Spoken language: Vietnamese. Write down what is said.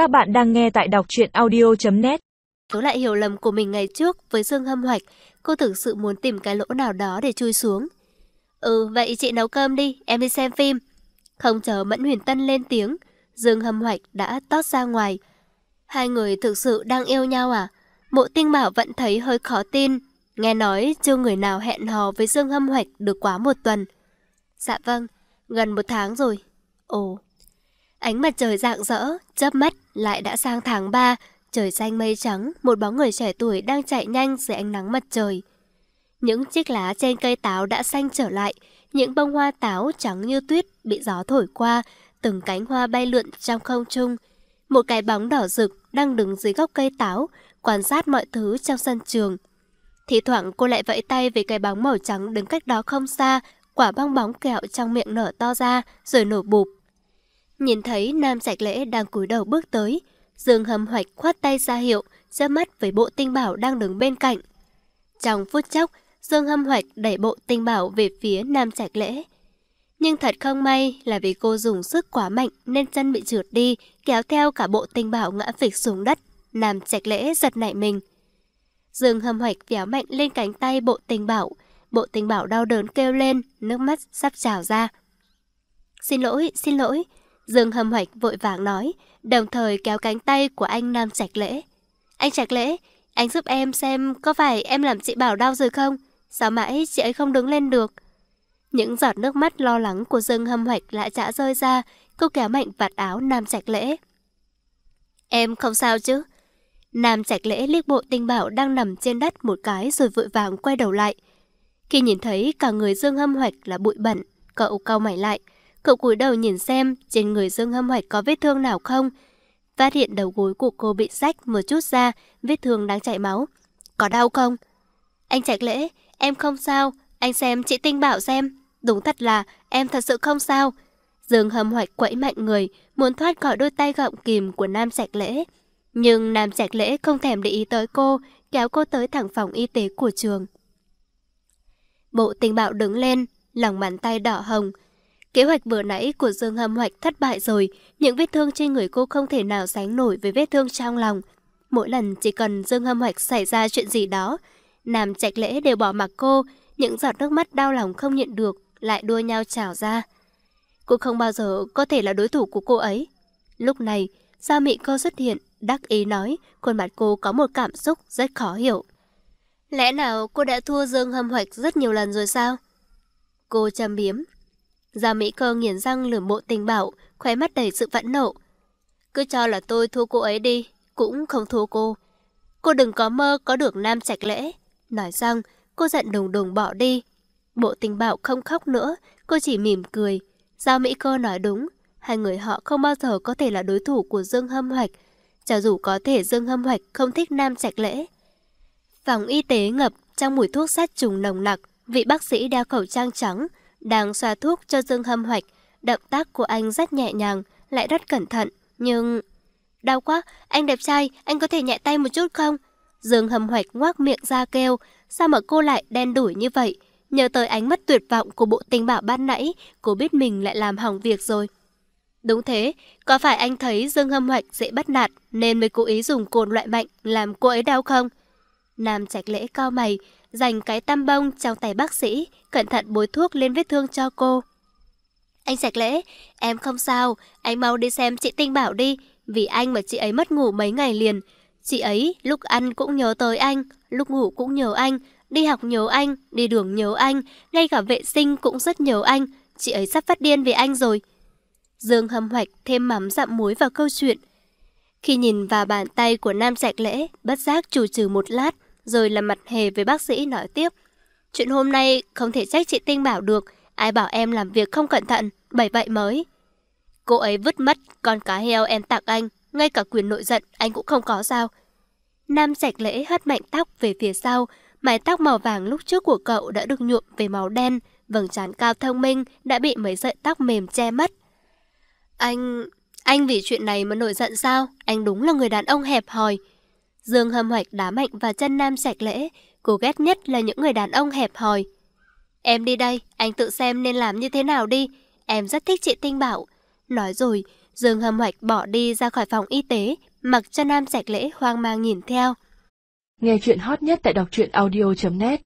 Các bạn đang nghe tại đọc truyện audio.net Nhớ lại hiểu lầm của mình ngày trước với Dương Hâm Hoạch, cô thực sự muốn tìm cái lỗ nào đó để chui xuống. Ừ, vậy chị nấu cơm đi, em đi xem phim. Không chờ Mẫn Huyền Tân lên tiếng, Dương Hâm Hoạch đã tót ra ngoài. Hai người thực sự đang yêu nhau à? Mộ tinh bảo vẫn thấy hơi khó tin. Nghe nói chưa người nào hẹn hò với Dương Hâm Hoạch được quá một tuần. Dạ vâng, gần một tháng rồi. Ồ, ánh mặt trời rạng rỡ, chớp mắt lại đã sang tháng 3, trời xanh mây trắng, một bóng người trẻ tuổi đang chạy nhanh dưới ánh nắng mặt trời. Những chiếc lá trên cây táo đã xanh trở lại, những bông hoa táo trắng như tuyết bị gió thổi qua, từng cánh hoa bay lượn trong không trung. Một cái bóng đỏ rực đang đứng dưới gốc cây táo, quan sát mọi thứ trong sân trường. Thì thoảng cô lại vẫy tay về cái bóng màu trắng đứng cách đó không xa, quả bong bóng kẹo trong miệng nở to ra rồi nổ bụp. Nhìn thấy Nam sạch Lễ đang cúi đầu bước tới, Dương Hâm Hoạch khoát tay ra hiệu, ra mắt với bộ tinh bảo đang đứng bên cạnh. Trong phút chốc, Dương Hâm Hoạch đẩy bộ tinh bảo về phía Nam Trạch Lễ. Nhưng thật không may là vì cô dùng sức quá mạnh nên chân bị trượt đi, kéo theo cả bộ tinh bảo ngã phịch xuống đất. Nam Trạch Lễ giật nảy mình. Dương Hâm Hoạch véo mạnh lên cánh tay bộ tinh bảo. Bộ tinh bảo đau đớn kêu lên, nước mắt sắp trào ra. Xin lỗi, xin lỗi. Dương Hâm Hoạch vội vàng nói, đồng thời kéo cánh tay của anh Nam Trạch Lễ. Anh Trạch Lễ, anh giúp em xem có phải em làm chị Bảo đau rồi không? Sao mãi chị ấy không đứng lên được? Những giọt nước mắt lo lắng của Dương Hâm Hoạch lại chả rơi ra, cô kéo mạnh vạt áo Nam Trạch Lễ. Em không sao chứ? Nam Trạch Lễ liếc bộ tinh bảo đang nằm trên đất một cái rồi vội vàng quay đầu lại. Khi nhìn thấy cả người Dương Hâm Hoạch là bụi bẩn, cậu cau mày lại. Cậu cúi đầu nhìn xem trên người Dương Hâm Hoạch có vết thương nào không. Phát hiện đầu gối của cô bị rách một chút ra, vết thương đang chảy máu. Có đau không? Anh Trạch Lễ, em không sao. Anh xem chị Tinh bảo xem. Đúng thật là em thật sự không sao. Dương Hâm Hoạch quẫy mạnh người, muốn thoát khỏi đôi tay gọng kìm của Nam Trạch Lễ. Nhưng Nam Trạch Lễ không thèm để ý tới cô, kéo cô tới thẳng phòng y tế của trường. Bộ tình bạo đứng lên, lòng bàn tay đỏ hồng. Kế hoạch vừa nãy của Dương Hâm Hoạch thất bại rồi, những vết thương trên người cô không thể nào sánh nổi với vết thương trong lòng. Mỗi lần chỉ cần Dương Hâm Hoạch xảy ra chuyện gì đó, Nam Trạch Lễ đều bỏ mặc cô, những giọt nước mắt đau lòng không nhận được, lại đua nhau trào ra. Cô không bao giờ có thể là đối thủ của cô ấy. Lúc này, Gia Mị Cô xuất hiện, đắc ý nói, khuôn mặt cô có một cảm xúc rất khó hiểu. Lẽ nào cô đã thua Dương Hâm Hoạch rất nhiều lần rồi sao? Cô châm biếm. Gia Mỹ Cơ nghiền răng lườm bộ tình bảo, khóe mắt đầy sự phẫn nộ. Cứ cho là tôi thua cô ấy đi, cũng không thua cô. Cô đừng có mơ có được nam trạch lễ. Nói xong, cô giận đùng đùng bỏ đi. Bộ tình bảo không khóc nữa, cô chỉ mỉm cười. Giao Mỹ Cơ nói đúng, hai người họ không bao giờ có thể là đối thủ của Dương Hâm Hoạch, cho dù có thể Dương Hâm Hoạch không thích nam trạch lễ. Phòng y tế ngập trong mùi thuốc sát trùng nồng nặc, vị bác sĩ đeo khẩu trang trắng, đang xoa thuốc cho Dương Hâm Hoạch. Động tác của anh rất nhẹ nhàng, lại rất cẩn thận, nhưng... Đau quá, anh đẹp trai, anh có thể nhẹ tay một chút không? Dương Hâm Hoạch ngoác miệng ra kêu, sao mà cô lại đen đủi như vậy? Nhớ tới ánh mắt tuyệt vọng của bộ tình bảo ban nãy, cô biết mình lại làm hỏng việc rồi. Đúng thế, có phải anh thấy Dương Hâm Hoạch dễ bắt nạt nên mới cố ý dùng cồn loại mạnh làm cô ấy đau không? Nam Trạch Lễ cao mày, dành cái tam bông trong tay bác sĩ, cẩn thận bôi thuốc lên vết thương cho cô. Anh sạch Lễ, em không sao, anh mau đi xem chị Tinh Bảo đi, vì anh mà chị ấy mất ngủ mấy ngày liền. Chị ấy lúc ăn cũng nhớ tới anh, lúc ngủ cũng nhớ anh, đi học nhớ anh, đi đường nhớ anh, ngay cả vệ sinh cũng rất nhớ anh. Chị ấy sắp phát điên vì anh rồi. Dương hâm hoạch thêm mắm dặm muối vào câu chuyện. Khi nhìn vào bàn tay của Nam Trạch Lễ, bất giác chủ trừ một lát, rồi làm mặt hề với bác sĩ nói tiếp. Chuyện hôm nay không thể trách chị Tinh bảo được, ai bảo em làm việc không cẩn thận, bởi vậy mới. Cô ấy vứt mất con cá heo em tặng anh, ngay cả quyền nội giận anh cũng không có sao. Nam sạch Lễ hất mạnh tóc về phía sau, mái tóc màu vàng lúc trước của cậu đã được nhuộm về màu đen, vầng trán cao thông minh đã bị mấy sợi tóc mềm che mất. Anh... anh vì chuyện này mà nổi giận sao? Anh đúng là người đàn ông hẹp hòi. Dương hâm hoạch đá mạnh và chân Nam sạch Lễ, cô ghét nhất là những người đàn ông hẹp hòi. Em đi đây, anh tự xem nên làm như thế nào đi. Em rất thích chị Tinh Bảo. Nói rồi, Dương Hâm Hoạch bỏ đi ra khỏi phòng y tế, mặc cho Nam sạch Lễ hoang mang nhìn theo. Nghe chuyện hot nhất tại đọc truyện audio.net